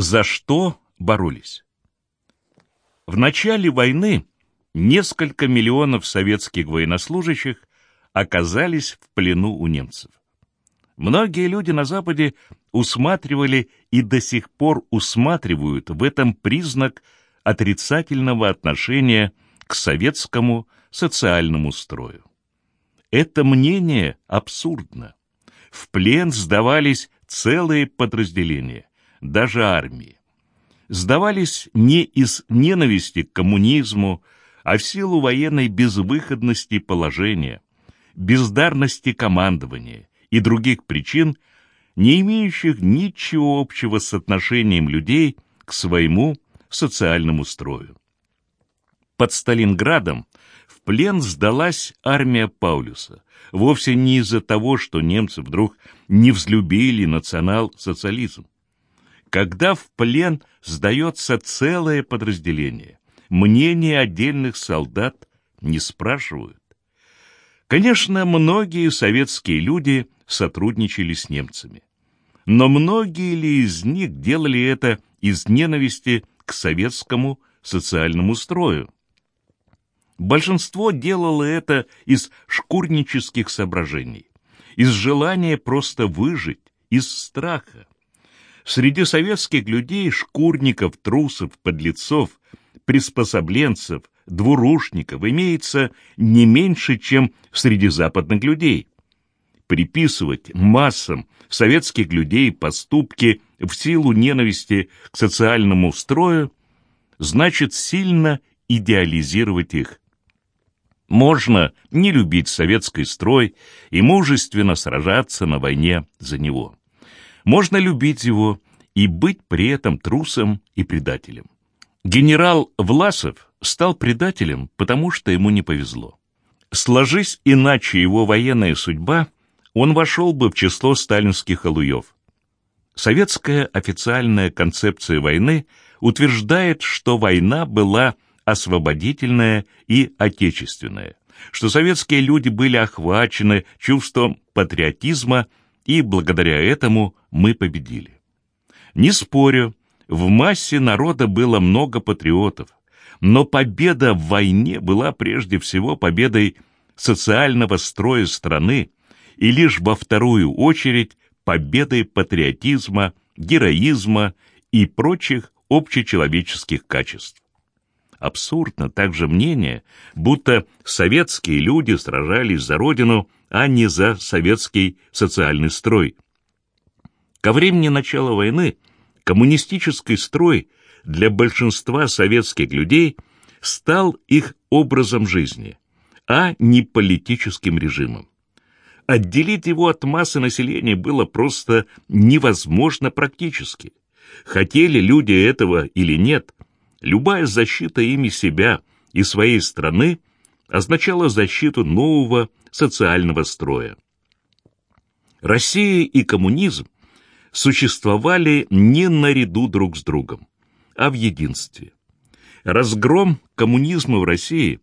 За что боролись? В начале войны несколько миллионов советских военнослужащих оказались в плену у немцев. Многие люди на Западе усматривали и до сих пор усматривают в этом признак отрицательного отношения к советскому социальному строю. Это мнение абсурдно. В плен сдавались целые подразделения, даже армии. Сдавались не из ненависти к коммунизму, а в силу военной безвыходности положения, бездарности командования и других причин, не имеющих ничего общего с отношением людей к своему социальному строю. Под Сталинградом в плен сдалась армия Паулюса, вовсе не из-за того, что немцы вдруг не взлюбили национал-социализм. Когда в плен сдается целое подразделение, мнение отдельных солдат не спрашивают. Конечно, многие советские люди сотрудничали с немцами. Но многие ли из них делали это из ненависти к советскому социальному строю? Большинство делало это из шкурнических соображений, из желания просто выжить, из страха. Среди советских людей шкурников, трусов, подлецов, приспособленцев, двурушников имеется не меньше, чем среди западных людей. Приписывать массам советских людей поступки в силу ненависти к социальному строю значит сильно идеализировать их. Можно не любить советский строй и мужественно сражаться на войне за него. Можно любить его и быть при этом трусом и предателем. Генерал Власов стал предателем, потому что ему не повезло. Сложись иначе его военная судьба, он вошел бы в число сталинских алуев. Советская официальная концепция войны утверждает, что война была освободительное и отечественное, что советские люди были охвачены чувством патриотизма, и благодаря этому мы победили. Не спорю, в массе народа было много патриотов, но победа в войне была прежде всего победой социального строя страны и лишь во вторую очередь победой патриотизма, героизма и прочих общечеловеческих качеств. Абсурдно также мнение, будто советские люди сражались за родину, а не за советский социальный строй. Ко времени начала войны коммунистический строй для большинства советских людей стал их образом жизни, а не политическим режимом. Отделить его от массы населения было просто невозможно практически. Хотели люди этого или нет, Любая защита ими себя и своей страны означала защиту нового социального строя. Россия и коммунизм существовали не наряду друг с другом, а в единстве. Разгром коммунизма в России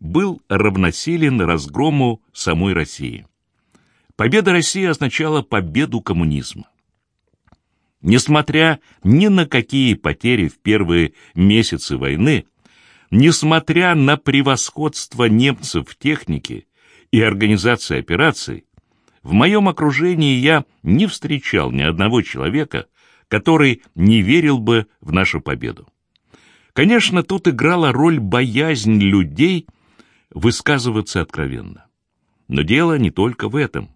был равносилен разгрому самой России. Победа России означала победу коммунизма. Несмотря ни на какие потери в первые месяцы войны, несмотря на превосходство немцев в технике и организации операций, в моем окружении я не встречал ни одного человека, который не верил бы в нашу победу. Конечно, тут играла роль боязнь людей высказываться откровенно. Но дело не только в этом.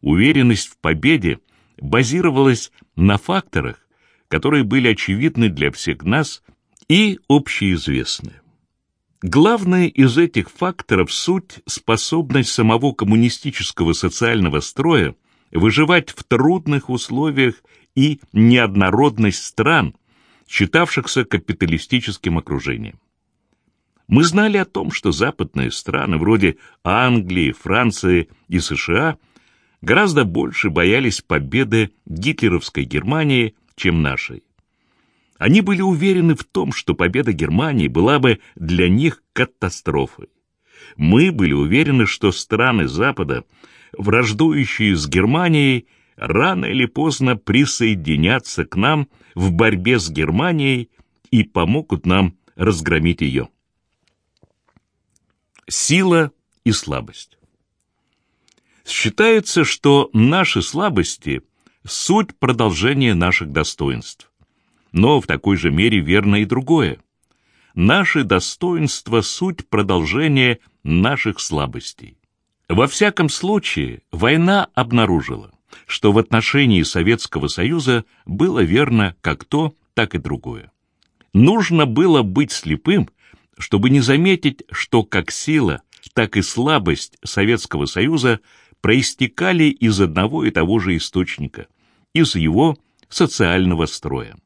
Уверенность в победе базировалась на факторах, которые были очевидны для всех нас и общеизвестны. Главное из этих факторов суть способность самого коммунистического социального строя выживать в трудных условиях и неоднородность стран, считавшихся капиталистическим окружением. Мы знали о том, что западные страны вроде Англии, Франции и США – гораздо больше боялись победы гитлеровской Германии, чем нашей. Они были уверены в том, что победа Германии была бы для них катастрофой. Мы были уверены, что страны Запада, враждующие с Германией, рано или поздно присоединятся к нам в борьбе с Германией и помогут нам разгромить ее. Сила и слабость. Считается, что наши слабости – суть продолжения наших достоинств. Но в такой же мере верно и другое. Наши достоинства – суть продолжения наших слабостей. Во всяком случае, война обнаружила, что в отношении Советского Союза было верно как то, так и другое. Нужно было быть слепым, чтобы не заметить, что как сила, так и слабость Советского Союза проистекали из одного и того же источника, из его социального строя.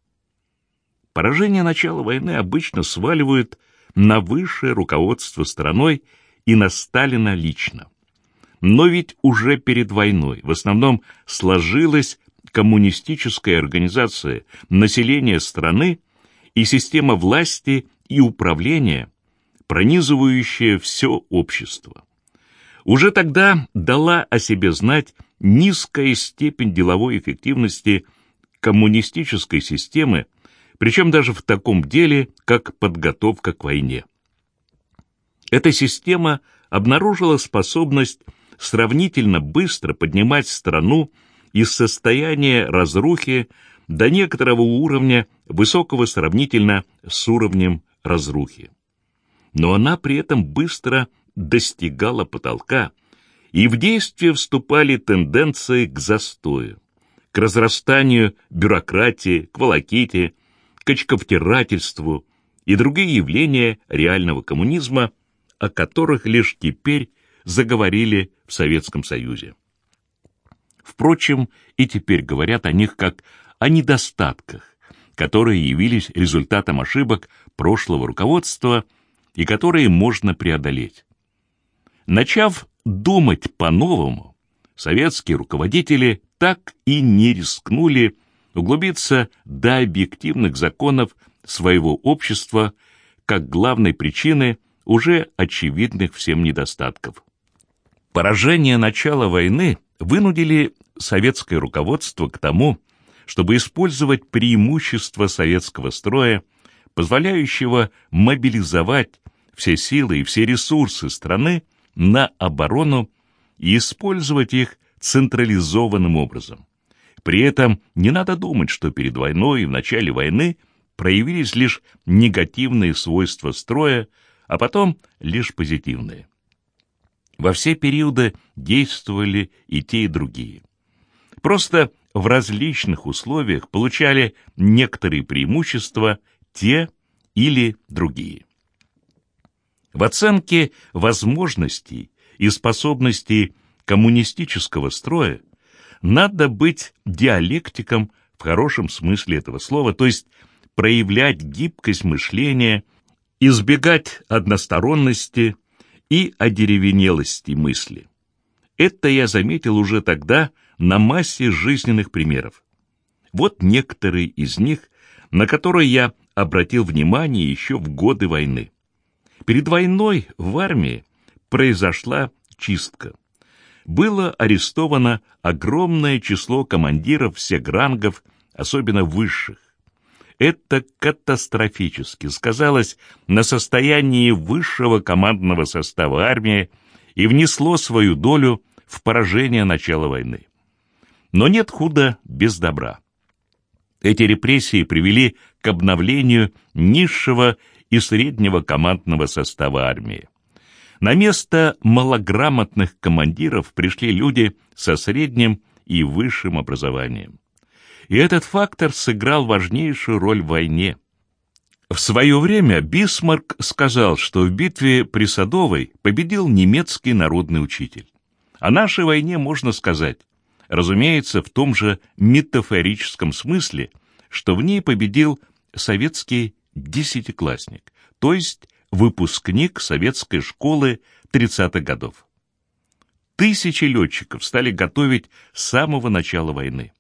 Поражение начала войны обычно сваливают на высшее руководство страной и на Сталина лично. Но ведь уже перед войной в основном сложилась коммунистическая организация населения страны и система власти и управления, пронизывающая все общество. Уже тогда дала о себе знать низкая степень деловой эффективности коммунистической системы, причем даже в таком деле, как подготовка к войне. Эта система обнаружила способность сравнительно быстро поднимать страну из состояния разрухи до некоторого уровня, высокого сравнительно с уровнем разрухи. Но она при этом быстро достигала потолка, и в действие вступали тенденции к застою, к разрастанию бюрократии, к волоките, к очковтирательству и другие явления реального коммунизма, о которых лишь теперь заговорили в Советском Союзе. Впрочем, и теперь говорят о них как о недостатках, которые явились результатом ошибок прошлого руководства и которые можно преодолеть. Начав думать по-новому, советские руководители так и не рискнули углубиться до объективных законов своего общества как главной причины уже очевидных всем недостатков. Поражение начала войны вынудили советское руководство к тому, чтобы использовать преимущества советского строя, позволяющего мобилизовать все силы и все ресурсы страны на оборону и использовать их централизованным образом. При этом не надо думать, что перед войной и в начале войны проявились лишь негативные свойства строя, а потом лишь позитивные. Во все периоды действовали и те, и другие. Просто в различных условиях получали некоторые преимущества те или другие. В оценке возможностей и способностей коммунистического строя надо быть диалектиком в хорошем смысле этого слова, то есть проявлять гибкость мышления, избегать односторонности, и одеревенелости мысли. Это я заметил уже тогда на массе жизненных примеров. Вот некоторые из них, на которые я обратил внимание еще в годы войны. Перед войной в армии произошла чистка. Было арестовано огромное число командиров всех рангов, особенно высших. Это катастрофически сказалось на состоянии высшего командного состава армии и внесло свою долю в поражение начала войны. Но нет худа без добра. Эти репрессии привели к обновлению низшего и среднего командного состава армии. На место малограмотных командиров пришли люди со средним и высшим образованием и этот фактор сыграл важнейшую роль в войне. В свое время Бисмарк сказал, что в битве при Садовой победил немецкий народный учитель. О нашей войне можно сказать, разумеется, в том же метафорическом смысле, что в ней победил советский десятиклассник, то есть выпускник советской школы 30-х годов. Тысячи летчиков стали готовить с самого начала войны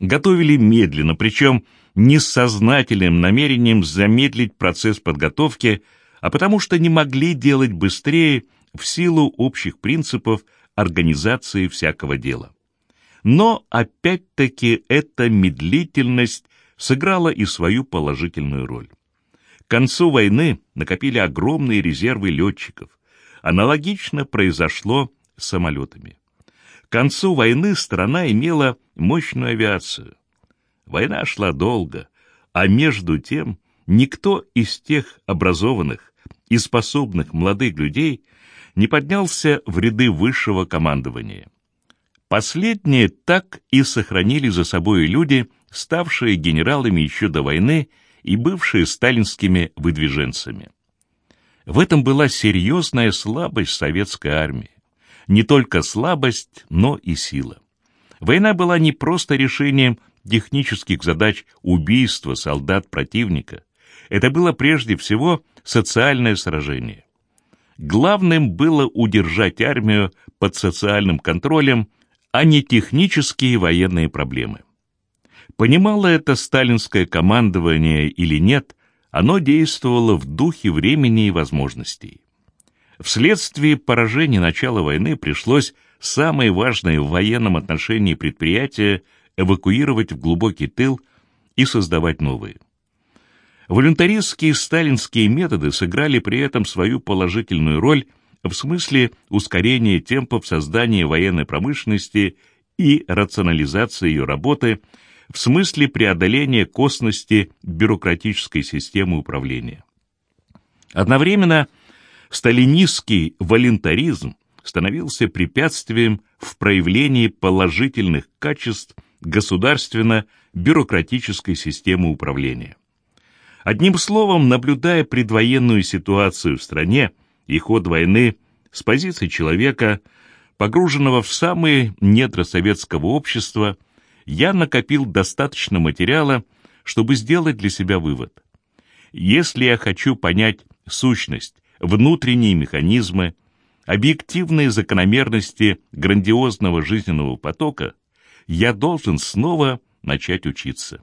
готовили медленно, причем не с сознательным намерением замедлить процесс подготовки, а потому что не могли делать быстрее в силу общих принципов организации всякого дела. Но опять-таки эта медлительность сыграла и свою положительную роль. К концу войны накопили огромные резервы летчиков. Аналогично произошло с самолетами. К концу войны страна имела мощную авиацию. Война шла долго, а между тем никто из тех образованных и способных молодых людей не поднялся в ряды высшего командования. Последние так и сохранили за собой люди, ставшие генералами еще до войны и бывшие сталинскими выдвиженцами. В этом была серьезная слабость советской армии. Не только слабость, но и сила. Война была не просто решением технических задач убийства солдат противника. Это было прежде всего социальное сражение. Главным было удержать армию под социальным контролем, а не технические военные проблемы. Понимало это сталинское командование или нет, оно действовало в духе времени и возможностей. Вследствие поражения начала войны пришлось самые важные в военном отношении предприятия эвакуировать в глубокий тыл и создавать новые. Волюнтаристские сталинские методы сыграли при этом свою положительную роль в смысле ускорения темпов создания военной промышленности и рационализации ее работы в смысле преодоления косности бюрократической системы управления. Одновременно сталинистский волюнтаризм становился препятствием в проявлении положительных качеств государственно-бюрократической системы управления. Одним словом, наблюдая предвоенную ситуацию в стране и ход войны с позиции человека, погруженного в самые недра советского общества, я накопил достаточно материала, чтобы сделать для себя вывод. Если я хочу понять сущность, внутренние механизмы, объективные закономерности грандиозного жизненного потока, я должен снова начать учиться.